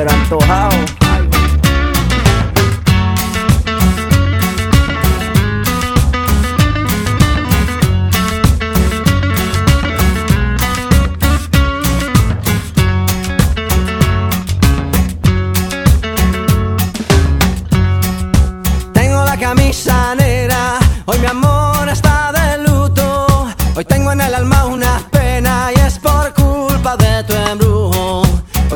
pero antojado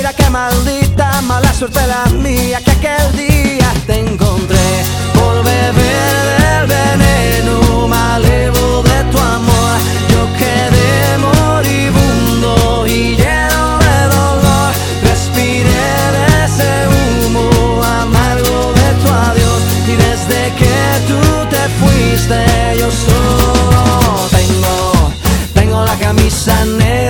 mentira, que maldita mala suerte la mía que aquel día te encontré por beber del veneno malevo de tu amor. Yo quedé moribundo y lleno de dolor. Respiré de ese humo amargo de tu adiós y desde que tú te fuiste yo solo tengo, tengo la camisa negra